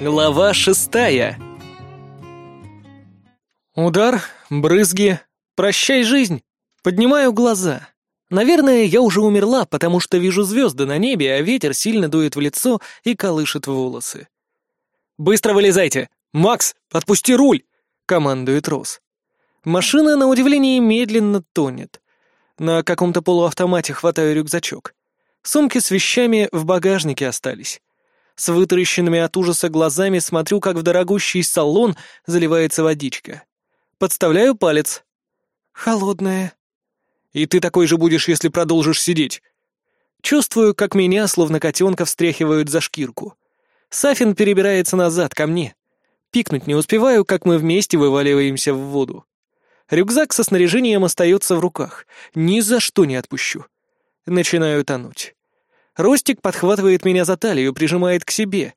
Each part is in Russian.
Глава шестая. Удар, брызги, прощай жизнь. Поднимаю глаза. Наверное, я уже умерла, потому что вижу звезды на небе, а ветер сильно дует в лицо и колышет волосы. «Быстро вылезайте! Макс, отпусти руль!» — командует Рос. Машина, на удивление, медленно тонет. На каком-то полуавтомате хватаю рюкзачок. Сумки с вещами в багажнике остались. С вытаращенными от ужаса глазами смотрю, как в дорогущий салон заливается водичка. Подставляю палец. Холодная. И ты такой же будешь, если продолжишь сидеть. Чувствую, как меня, словно котенка, встряхивают за шкирку. Сафин перебирается назад, ко мне. Пикнуть не успеваю, как мы вместе вываливаемся в воду. Рюкзак со снаряжением остается в руках. Ни за что не отпущу. Начинаю тонуть. Ростик подхватывает меня за талию, прижимает к себе.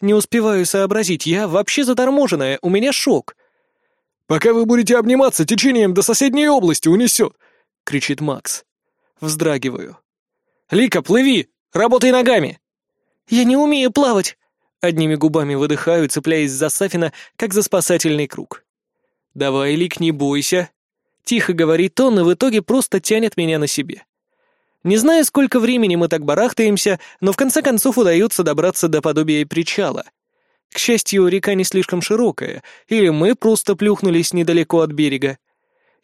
Не успеваю сообразить, я вообще заторможенная, у меня шок. «Пока вы будете обниматься, течением до соседней области унесет!» — кричит Макс. Вздрагиваю. «Лика, плыви! Работай ногами!» «Я не умею плавать!» Одними губами выдыхаю, цепляясь за Сафина, как за спасательный круг. «Давай, Лик, не бойся!» Тихо говорит он, и в итоге просто тянет меня на себе. Не знаю, сколько времени мы так барахтаемся, но в конце концов удается добраться до подобия причала. К счастью, река не слишком широкая, или мы просто плюхнулись недалеко от берега.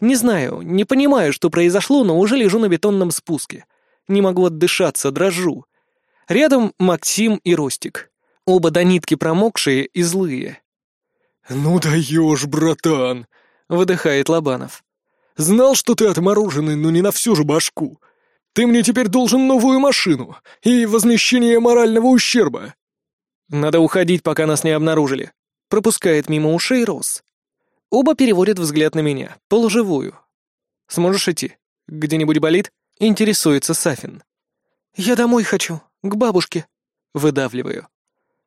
Не знаю, не понимаю, что произошло, но уже лежу на бетонном спуске. Не могу отдышаться, дрожу. Рядом Максим и Ростик. Оба до нитки промокшие и злые. «Ну даешь, братан!» — выдыхает Лобанов. «Знал, что ты отмороженный, но не на всю же башку. Ты мне теперь должен новую машину и возмещение морального ущерба». «Надо уходить, пока нас не обнаружили», — пропускает мимо ушей Рос. Оба переводят взгляд на меня, полуживую. «Сможешь идти? Где-нибудь болит?» — интересуется Сафин. «Я домой хочу, к бабушке», — выдавливаю.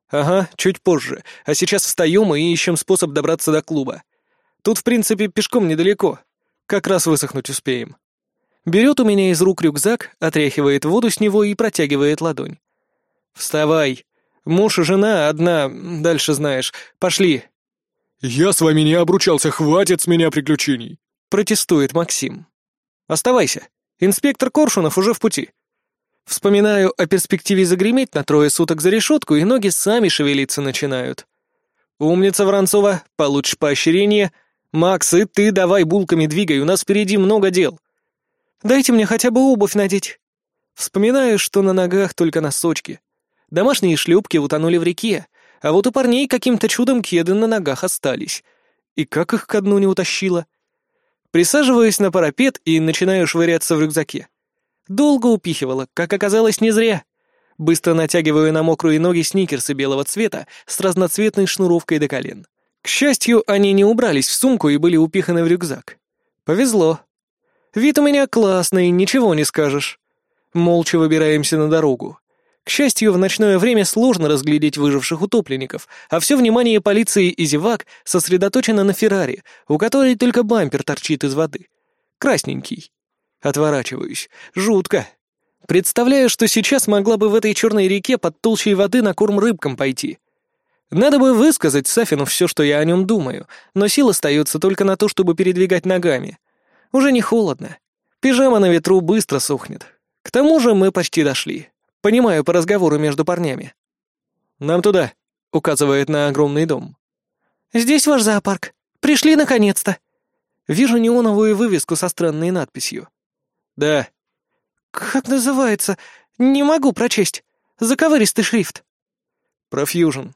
«Ага, чуть позже. А сейчас встаем и ищем способ добраться до клуба. Тут, в принципе, пешком недалеко. Как раз высохнуть успеем». Берет у меня из рук рюкзак, отряхивает воду с него и протягивает ладонь. «Вставай! Муж и жена одна, дальше знаешь. Пошли!» «Я с вами не обручался, хватит с меня приключений!» Протестует Максим. «Оставайся. Инспектор Коршунов уже в пути». Вспоминаю о перспективе загреметь на трое суток за решетку, и ноги сами шевелиться начинают. «Умница, Воронцова, получишь поощрение. Макс, и ты давай булками двигай, у нас впереди много дел». Дайте мне хотя бы обувь надеть. Вспоминаю, что на ногах только носочки. Домашние шлюпки утонули в реке, а вот у парней каким-то чудом кеды на ногах остались. И как их ко дну не утащило? Присаживаюсь на парапет и начинаю швыряться в рюкзаке. Долго упихивала, как оказалось, не зря. Быстро натягиваю на мокрые ноги сникерсы белого цвета с разноцветной шнуровкой до колен. К счастью, они не убрались в сумку и были упиханы в рюкзак. Повезло. Вид у меня классный, ничего не скажешь. Молча выбираемся на дорогу. К счастью, в ночное время сложно разглядеть выживших утопленников, а все внимание полиции и зевак сосредоточено на Феррари, у которой только бампер торчит из воды. Красненький. Отворачиваюсь. Жутко. Представляю, что сейчас могла бы в этой черной реке под толщей воды на корм рыбкам пойти. Надо бы высказать Сафину все, что я о нем думаю, но сил остается только на то, чтобы передвигать ногами. Уже не холодно. Пижама на ветру быстро сохнет. К тому же мы почти дошли. Понимаю по разговору между парнями. «Нам туда», — указывает на огромный дом. «Здесь ваш зоопарк. Пришли наконец-то». Вижу неоновую вывеску со странной надписью. «Да». «Как называется? Не могу прочесть. Заковыристый шрифт». «Профьюжн».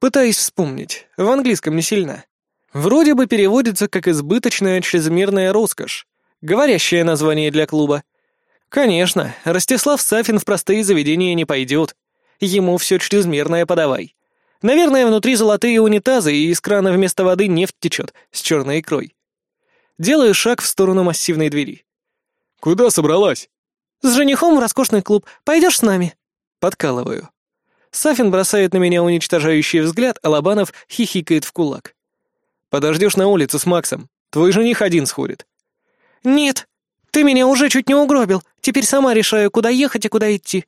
Пытаюсь вспомнить. В английском не сильно. Вроде бы переводится как «избыточная чрезмерная роскошь», говорящее название для клуба. Конечно, Ростислав Сафин в простые заведения не пойдет. Ему все чрезмерное подавай. Наверное, внутри золотые унитазы, и из крана вместо воды нефть течет с черной икрой. Делаю шаг в сторону массивной двери. «Куда собралась?» «С женихом в роскошный клуб. Пойдешь с нами?» Подкалываю. Сафин бросает на меня уничтожающий взгляд, а Лобанов хихикает в кулак. Подождешь на улице с Максом. Твой жених один сходит». «Нет, ты меня уже чуть не угробил. Теперь сама решаю, куда ехать и куда идти».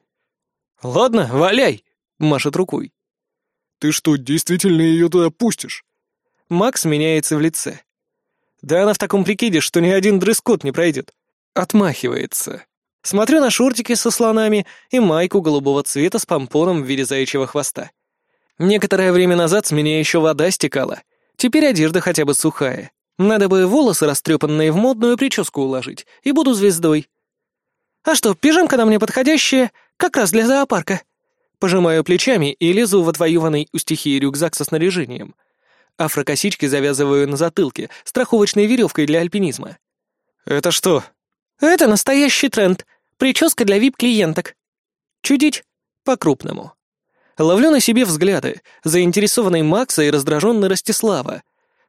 «Ладно, валяй», — машет рукой. Ты что, действительно ее туда пустишь?» Макс меняется в лице. Да она в таком прикиде, что ни один дресс-код не пройдет. Отмахивается. Смотрю на шортики со слонами и майку голубого цвета с помпоном в виде заячьего хвоста. Некоторое время назад с меня еще вода стекала. Теперь одежда хотя бы сухая. Надо бы волосы, растрепанные в модную прическу уложить, и буду звездой. А что, пижамка на мне подходящая, как раз для зоопарка. Пожимаю плечами и лезу в отвоюванный у стихии рюкзак со снаряжением. Афрокосички завязываю на затылке, страховочной веревкой для альпинизма. «Это что?» «Это настоящий тренд. Прическа для вип-клиенток». Чудить по-крупному. Ловлю на себе взгляды, заинтересованный Макса и раздраженный Ростислава.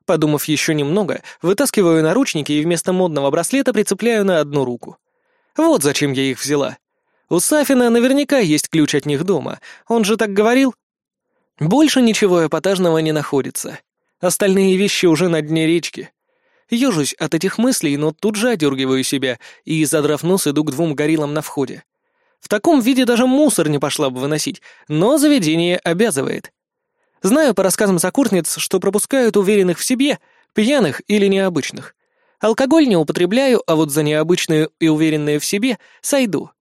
Подумав еще немного, вытаскиваю наручники и вместо модного браслета прицепляю на одну руку. Вот зачем я их взяла. У Сафина наверняка есть ключ от них дома. Он же так говорил. Больше ничего эпатажного не находится. Остальные вещи уже на дне речки. Ёжусь от этих мыслей, но тут же одергиваю себя и, задрав нос, иду к двум гориллам на входе. В таком виде даже мусор не пошла бы выносить, но заведение обязывает. Знаю по рассказам сокурсниц, что пропускают уверенных в себе, пьяных или необычных. Алкоголь не употребляю, а вот за необычную и уверенные в себе сойду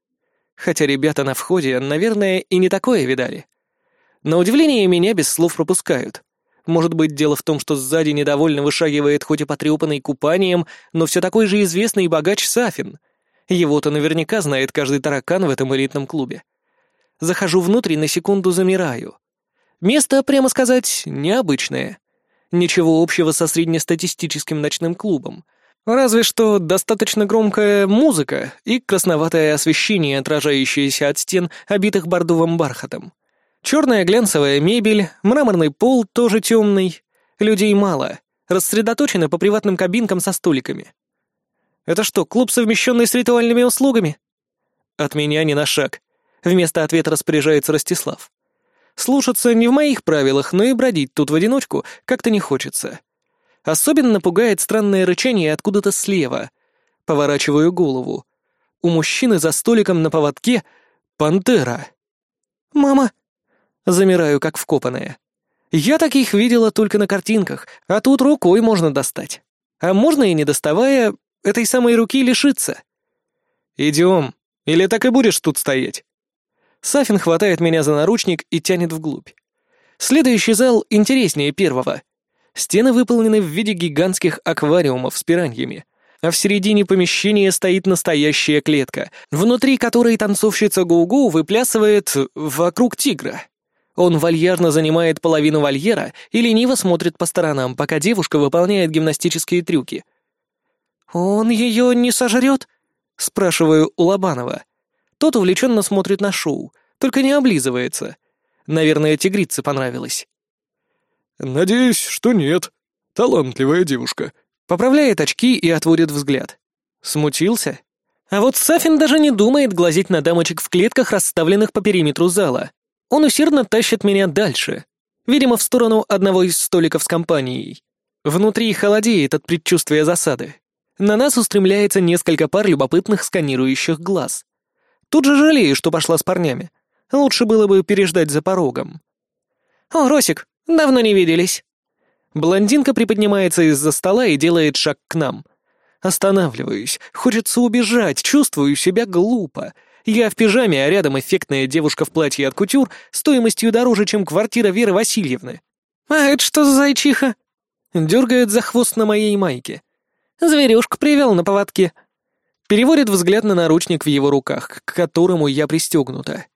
хотя ребята на входе, наверное, и не такое видали. На удивление меня без слов пропускают. Может быть, дело в том, что сзади недовольно вышагивает хоть и потрепанный купанием, но все такой же известный богач Сафин. Его-то наверняка знает каждый таракан в этом элитном клубе. Захожу внутрь и на секунду замираю. Место, прямо сказать, необычное. Ничего общего со среднестатистическим ночным клубом — Разве что достаточно громкая музыка и красноватое освещение, отражающееся от стен, обитых бордовым бархатом. Черная глянцевая мебель, мраморный пол тоже темный. Людей мало, рассредоточены по приватным кабинкам со столиками. Это что, клуб, совмещенный с ритуальными услугами? От меня ни на шаг. Вместо ответа распоряжается Ростислав. Слушаться не в моих правилах, но и бродить тут в одиночку как-то не хочется. Особенно пугает странное рычание откуда-то слева. Поворачиваю голову. У мужчины за столиком на поводке пантера. «Мама!» Замираю, как вкопанная. Я таких видела только на картинках, а тут рукой можно достать. А можно и не доставая, этой самой руки лишиться. «Идем, или так и будешь тут стоять?» Сафин хватает меня за наручник и тянет вглубь. Следующий зал интереснее первого. Стены выполнены в виде гигантских аквариумов с пираньями, а в середине помещения стоит настоящая клетка, внутри которой танцовщица Гугу выплясывает вокруг тигра. Он вальяжно занимает половину вольера и лениво смотрит по сторонам, пока девушка выполняет гимнастические трюки. «Он ее не сожрет?» — спрашиваю у Лобанова. Тот увлеченно смотрит на шоу, только не облизывается. Наверное, тигрице понравилось. «Надеюсь, что нет. Талантливая девушка». Поправляет очки и отводит взгляд. Смутился? А вот Сафин даже не думает глазеть на дамочек в клетках, расставленных по периметру зала. Он усердно тащит меня дальше. Видимо, в сторону одного из столиков с компанией. Внутри холодеет от предчувствия засады. На нас устремляется несколько пар любопытных сканирующих глаз. Тут же жалею, что пошла с парнями. Лучше было бы переждать за порогом. «О, Росик, Давно не виделись». Блондинка приподнимается из-за стола и делает шаг к нам. Останавливаюсь. Хочется убежать, чувствую себя глупо. Я в пижаме, а рядом эффектная девушка в платье от кутюр стоимостью дороже, чем квартира Веры Васильевны. «А это что за зайчиха?» Дергает за хвост на моей майке. Зверюшку привел на поводке. Переводит взгляд на наручник в его руках, к которому я пристегнута.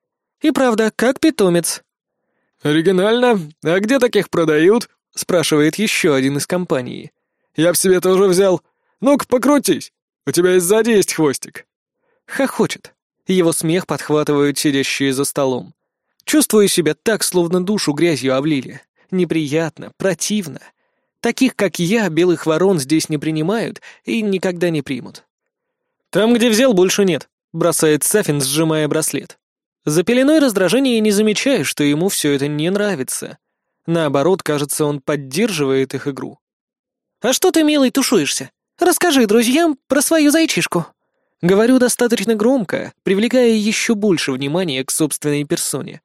И правда, как питомец. «Оригинально. А где таких продают?» — спрашивает еще один из компании. «Я в себе тоже взял. Ну-ка, покрутись. У тебя и сзади есть хвостик». Хохочет. Его смех подхватывают сидящие за столом. Чувствую себя так, словно душу грязью облили. Неприятно, противно. Таких, как я, белых ворон здесь не принимают и никогда не примут. «Там, где взял, больше нет», — бросает Сафин, сжимая браслет. За пеленой раздражения не замечаю, что ему все это не нравится. Наоборот, кажется, он поддерживает их игру. «А что ты, милый, тушуешься? Расскажи друзьям про свою зайчишку». Говорю достаточно громко, привлекая еще больше внимания к собственной персоне.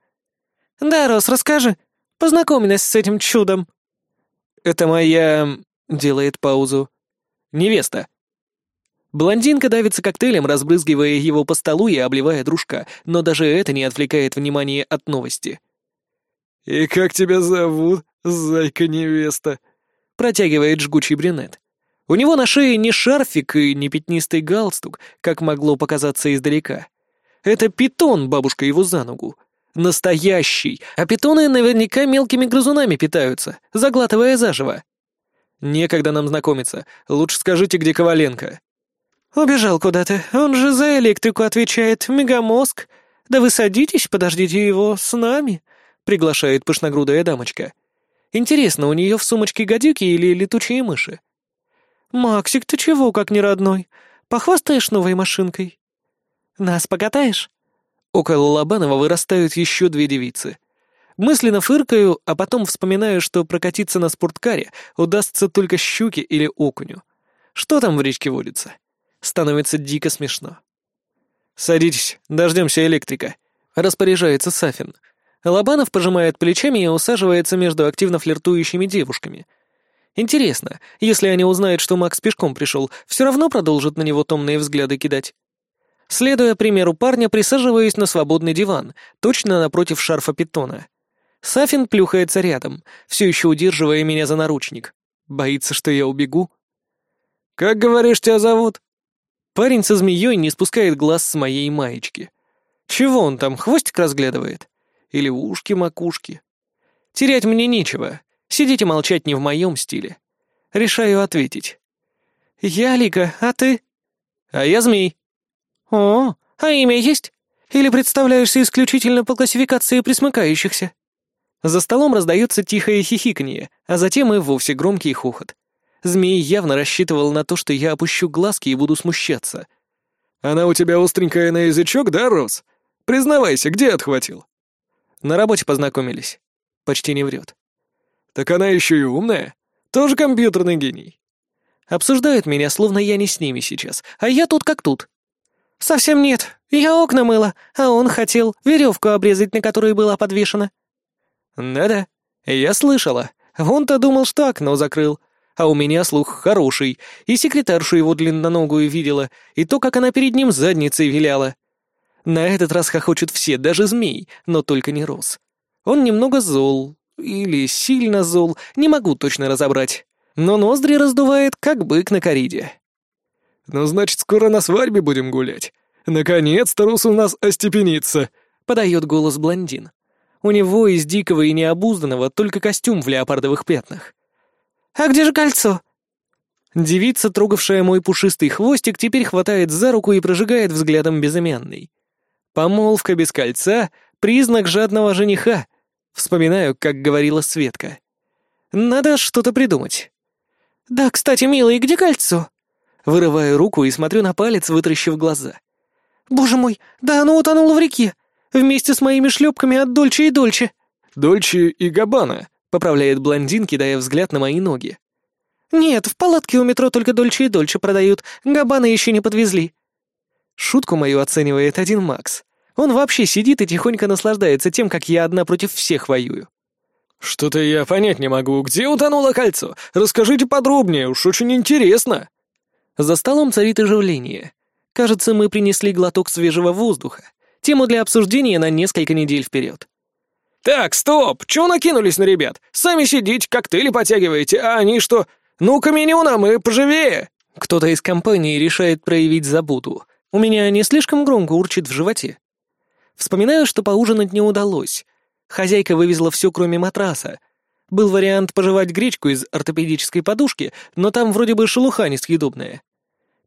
«Да, Рос, расскажи. Познакомилась с этим чудом». «Это моя...» — делает паузу. «Невеста». Блондинка давится коктейлем, разбрызгивая его по столу и обливая дружка, но даже это не отвлекает внимание от новости. «И как тебя зовут, зайка-невеста?» — протягивает жгучий брюнет. У него на шее не шарфик и не пятнистый галстук, как могло показаться издалека. Это питон, бабушка его за ногу. Настоящий, а питоны наверняка мелкими грызунами питаются, заглатывая заживо. Некогда нам знакомиться, лучше скажите, где Коваленко. «Убежал куда-то, он же за электрику отвечает, мегамозг. Да вы садитесь, подождите его с нами», — приглашает пышногрудая дамочка. «Интересно, у нее в сумочке гадюки или летучие мыши?» «Максик, ты чего, как не родной? Похвастаешь новой машинкой?» «Нас покатаешь?» Около Лобанова вырастают еще две девицы. Мысленно фыркаю, а потом вспоминаю, что прокатиться на спорткаре удастся только щуке или окуню. Что там в речке водится? Становится дико смешно. «Садитесь, дождемся электрика», — распоряжается Сафин. Лобанов пожимает плечами и усаживается между активно флиртующими девушками — Интересно, если они узнают, что Макс пешком пришел, все равно продолжат на него томные взгляды кидать. Следуя примеру парня, присаживаюсь на свободный диван, точно напротив шарфа питона. Сафин плюхается рядом, все еще удерживая меня за наручник. Боится, что я убегу. «Как, говоришь, тебя зовут?» Парень со змеей не спускает глаз с моей маечки. Чего он там, хвостик разглядывает? Или ушки-макушки? Терять мне нечего. Сидеть и молчать не в моем стиле. Решаю ответить. «Я Лика, а ты?» «А я Змей». «О, а имя есть? Или представляешься исключительно по классификации присмыкающихся?» За столом раздается тихое хихиканье, а затем и вовсе громкий хохот. Змей явно рассчитывал на то, что я опущу глазки и буду смущаться. «Она у тебя остренькая на язычок, да, Рос? Признавайся, где отхватил?» На работе познакомились. Почти не врет. Так она еще и умная. Тоже компьютерный гений. Обсуждают меня, словно я не с ними сейчас, а я тут как тут. Совсем нет. Я окна мыла, а он хотел веревку обрезать, на которой была подвешена. Да-да, я слышала. Он-то думал, что окно закрыл. А у меня слух хороший, и секретаршу его длинноногую видела, и то, как она перед ним задницей виляла. На этот раз хохочут все, даже змей, но только не Рос. Он немного зол, или сильно зол, не могу точно разобрать. Но ноздри раздувает, как бык на кориде. «Ну, значит, скоро на свадьбе будем гулять. Наконец-то Рус у нас остепенится», — подает голос блондин. У него из дикого и необузданного только костюм в леопардовых пятнах. «А где же кольцо?» Девица, трогавшая мой пушистый хвостик, теперь хватает за руку и прожигает взглядом безымянный. Помолвка без кольца — признак жадного жениха — Вспоминаю, как говорила Светка. Надо что-то придумать. «Да, кстати, милый, где кольцо?» Вырываю руку и смотрю на палец, вытращив глаза. «Боже мой, да оно утонуло в реке! Вместе с моими шлепками от Дольче и Дольче!» «Дольче и Габана», — поправляет блондин, кидая взгляд на мои ноги. «Нет, в палатке у метро только Дольче и Дольче продают, Габана еще не подвезли». Шутку мою оценивает один Макс. Он вообще сидит и тихонько наслаждается тем, как я одна против всех воюю. «Что-то я понять не могу. Где утонуло кольцо? Расскажите подробнее, уж очень интересно». За столом царит оживление. Кажется, мы принесли глоток свежего воздуха. Тему для обсуждения на несколько недель вперед. «Так, стоп! Чего накинулись на ребят? Сами сидите, коктейли потягиваете, а они что? Ну-ка, меню нам и поживее!» Кто-то из компании решает проявить заботу. У меня не слишком громко урчит в животе. Вспоминаю, что поужинать не удалось. Хозяйка вывезла все, кроме матраса. Был вариант пожевать гречку из ортопедической подушки, но там вроде бы шелуха несъедобная.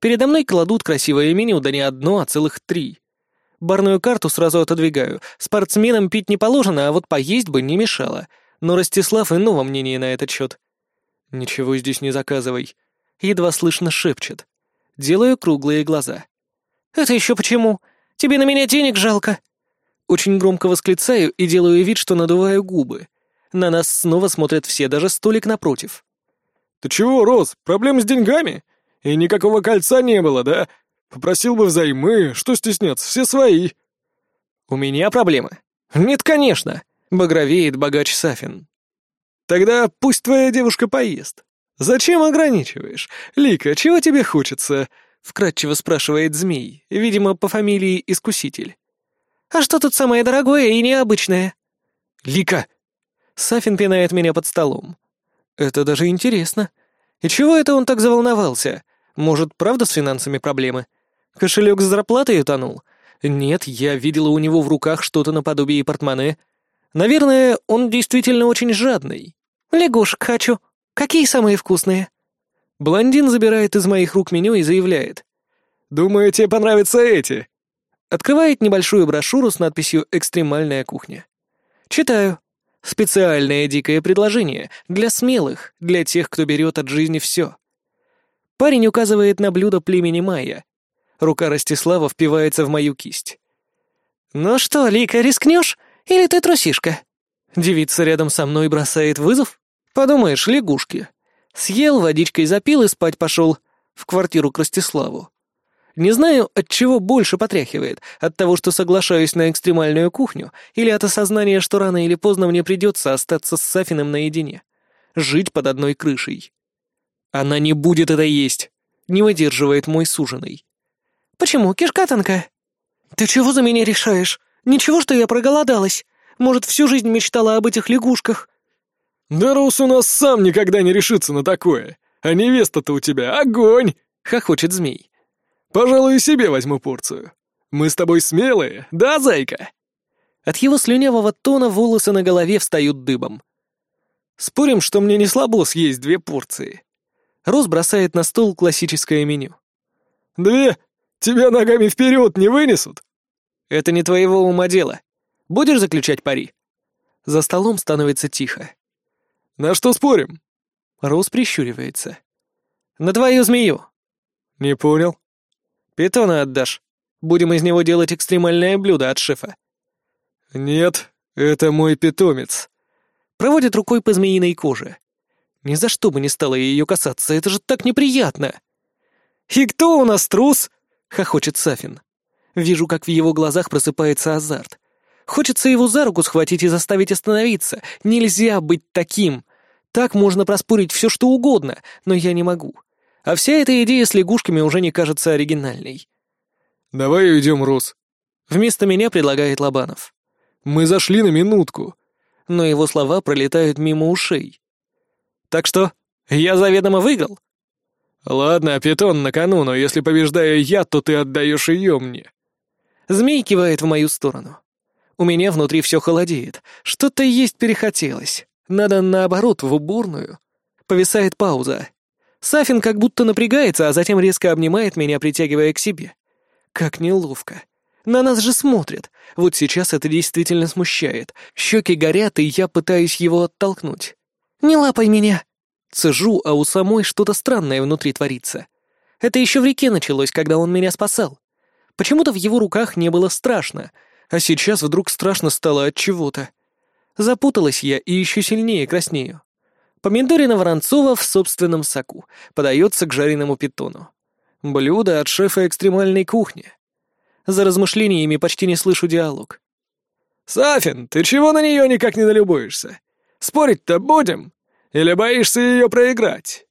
Передо мной кладут красивое меню, да не одно, а целых три. Барную карту сразу отодвигаю. Спортсменам пить не положено, а вот поесть бы не мешало. Но Ростислав иного мнения на этот счет. «Ничего здесь не заказывай». Едва слышно шепчет. Делаю круглые глаза. «Это еще почему? Тебе на меня денег жалко?» Очень громко восклицаю и делаю вид, что надуваю губы. На нас снова смотрят все, даже столик напротив. «Ты чего, Рос, проблем с деньгами? И никакого кольца не было, да? Попросил бы взаймы, что стесняться, все свои». «У меня проблемы?» «Нет, конечно. Багровеет богач Сафин. Тогда пусть твоя девушка поест. Зачем ограничиваешь? Лика, чего тебе хочется? Вкратчиво спрашивает змей, видимо, по фамилии Искуситель. А что тут самое дорогое и необычное? Лика! Сафин пинает меня под столом. Это даже интересно. И чего это он так заволновался? Может, правда с финансами проблемы? Кошелек с зарплатой утонул? Нет, я видела у него в руках что-то наподобие портмоне. Наверное, он действительно очень жадный. Лягушек хочу. Какие самые вкусные? Блондин забирает из моих рук меню и заявляет. «Думаю, тебе понравятся эти». Открывает небольшую брошюру с надписью «Экстремальная кухня». Читаю. Специальное дикое предложение для смелых, для тех, кто берет от жизни все. Парень указывает на блюдо племени майя. Рука Ростислава впивается в мою кисть. «Ну что, Лика, рискнешь? Или ты трусишка?» Девица рядом со мной бросает вызов. «Подумаешь, лягушки». Съел, водичкой запил и спать пошел. В квартиру к Ростиславу. Не знаю, от чего больше потряхивает, от того, что соглашаюсь на экстремальную кухню, или от осознания, что рано или поздно мне придется остаться с Сафиным наедине. Жить под одной крышей. Она не будет это есть. Не выдерживает мой суженый. «Почему? Кишка тонкая?» «Ты чего за меня решаешь? Ничего, что я проголодалась. Может, всю жизнь мечтала об этих лягушках?» «Да Рус у нас сам никогда не решится на такое. А невеста-то у тебя огонь!» — хохочет змей. Пожалуй, себе возьму порцию. Мы с тобой смелые, да, зайка?» От его слюнявого тона волосы на голове встают дыбом. «Спорим, что мне не слабо съесть две порции?» Рос бросает на стол классическое меню. «Две? Тебя ногами вперед не вынесут?» «Это не твоего ума дело. Будешь заключать пари?» За столом становится тихо. «На что спорим?» Рос прищуривается. «На твою змею». «Не понял». Питона отдашь. Будем из него делать экстремальное блюдо от шефа». «Нет, это мой питомец». Проводит рукой по змеиной коже. Ни за что бы не стало ее касаться, это же так неприятно. «И кто у нас трус?» — хохочет Сафин. Вижу, как в его глазах просыпается азарт. Хочется его за руку схватить и заставить остановиться. Нельзя быть таким. Так можно проспорить все, что угодно, но я не могу. А вся эта идея с лягушками уже не кажется оригинальной. «Давай уйдем, Рус». Вместо меня предлагает Лобанов. «Мы зашли на минутку». Но его слова пролетают мимо ушей. «Так что, я заведомо выиграл?» «Ладно, питон на кону, но если побеждаю я, то ты отдаешь ее мне». Змей кивает в мою сторону. У меня внутри все холодеет. Что-то есть перехотелось. Надо, наоборот, в уборную. Повисает пауза. Сафин как будто напрягается, а затем резко обнимает меня, притягивая к себе. Как неловко. На нас же смотрят. Вот сейчас это действительно смущает. Щеки горят, и я пытаюсь его оттолкнуть. «Не лапай меня!» Цежу, а у самой что-то странное внутри творится. Это еще в реке началось, когда он меня спасал. Почему-то в его руках не было страшно, а сейчас вдруг страшно стало от чего-то. Запуталась я и еще сильнее краснею. Помидорина Воронцова в собственном соку. Подается к жареному питону. Блюдо от шефа экстремальной кухни. За размышлениями почти не слышу диалог. «Сафин, ты чего на нее никак не налюбуешься? Спорить-то будем? Или боишься ее проиграть?»